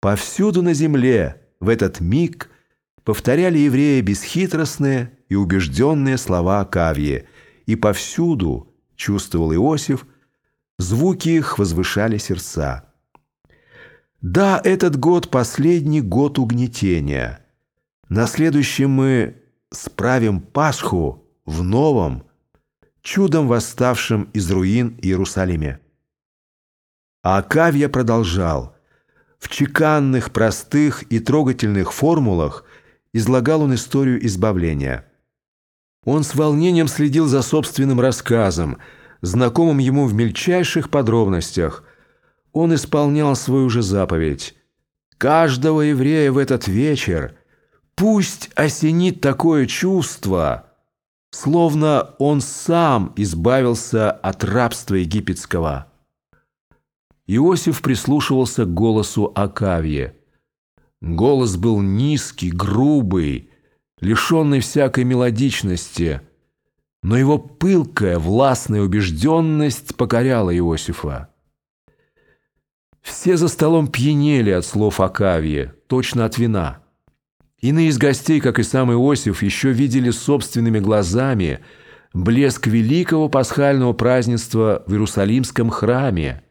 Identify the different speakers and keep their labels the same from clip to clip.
Speaker 1: Повсюду на земле в этот миг повторяли евреи бесхитростные и убежденные слова Акавьи, и повсюду, чувствовал Иосиф, звуки их возвышали сердца. Да, этот год – последний год угнетения. На следующий мы справим Пасху в новом, чудом восставшем из руин Иерусалиме. А Акавья продолжал. В чеканных, простых и трогательных формулах излагал он историю избавления. Он с волнением следил за собственным рассказом, знакомым ему в мельчайших подробностях. Он исполнял свою же заповедь. «Каждого еврея в этот вечер пусть осенит такое чувство», словно он сам избавился от рабства египетского. Иосиф прислушивался к голосу Акавье. Голос был низкий, грубый, лишенный всякой мелодичности, но его пылкая, властная убежденность покоряла Иосифа. Все за столом пьянели от слов Акавье, точно от вина. Иные из гостей, как и сам Иосиф, еще видели собственными глазами блеск великого пасхального празднества в Иерусалимском храме,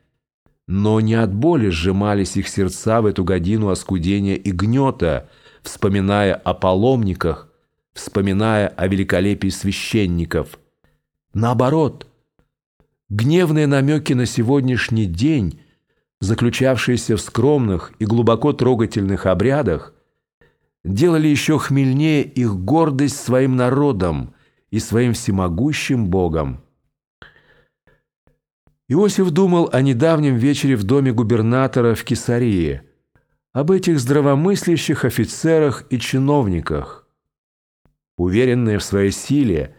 Speaker 1: но не от боли сжимались их сердца в эту годину оскудения и гнета, вспоминая о паломниках, вспоминая о великолепии священников. Наоборот, гневные намеки на сегодняшний день, заключавшиеся в скромных и глубоко трогательных обрядах, делали еще хмельнее их гордость своим народом и своим всемогущим Богом. Иосиф думал о недавнем вечере в доме губернатора в Кесарии, об этих здравомыслящих офицерах и чиновниках. Уверенные в своей силе,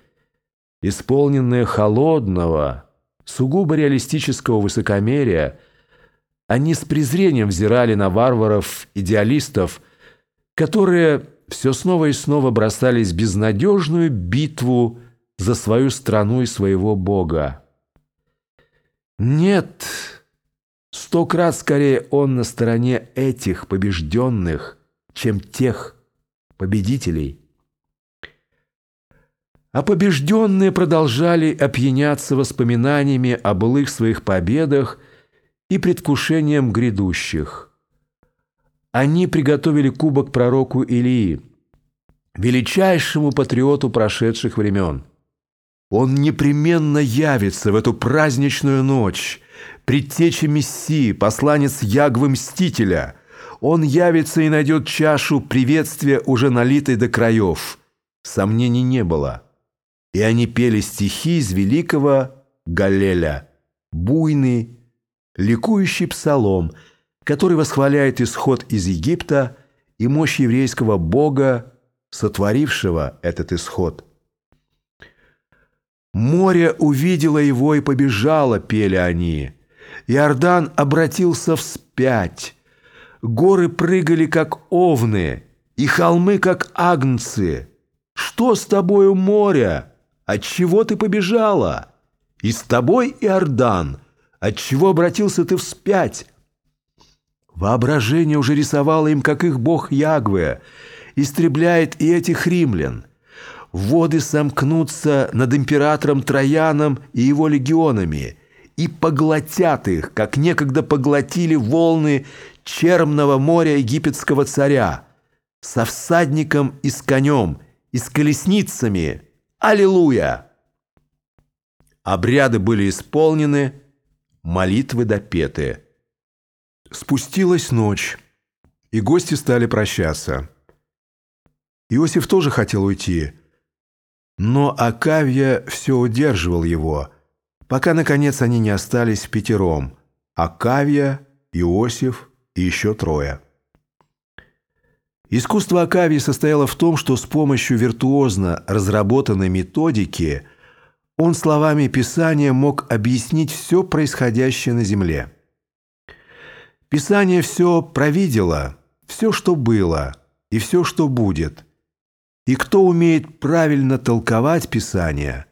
Speaker 1: исполненные холодного, сугубо реалистического высокомерия, они с презрением взирали на варваров-идеалистов, которые все снова и снова бросались в безнадежную битву за свою страну и своего Бога. Нет, сто крат скорее он на стороне этих побежденных, чем тех победителей. А побежденные продолжали опьяняться воспоминаниями о былых своих победах и предвкушением грядущих. Они приготовили кубок пророку Илии, величайшему патриоту прошедших времен. Он непременно явится в эту праздничную ночь, предтеча Мессии, посланец Ягвы Мстителя. Он явится и найдет чашу приветствия, уже налитой до краев. Сомнений не было. И они пели стихи из великого Галеля, буйный, ликующий псалом, который восхваляет исход из Египта и мощь еврейского Бога, сотворившего этот исход – Море увидело его и побежало, пели они. Иордан обратился вспять. Горы прыгали, как овны, и холмы, как агнцы. Что с тобою, море? Отчего ты побежала? И с тобой, Иордан, отчего обратился ты вспять? Воображение уже рисовало им, как их бог Ягве, истребляет и этих римлян воды сомкнутся над императором Трояном и его легионами и поглотят их, как некогда поглотили волны чермного моря египетского царя, со всадником и с конем, и с колесницами. Аллилуйя! Обряды были исполнены, молитвы допеты. Спустилась ночь, и гости стали прощаться. Иосиф тоже хотел уйти, но Акавья все удерживал его, пока, наконец, они не остались пятером. Акавья, Иосиф и еще трое. Искусство Акавии состояло в том, что с помощью виртуозно разработанной методики он словами Писания мог объяснить все происходящее на земле. Писание все провидело, все, что было, и все, что будет – и кто умеет правильно толковать Писание,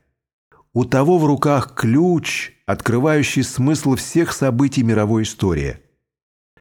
Speaker 1: у того в руках ключ, открывающий смысл всех событий мировой истории –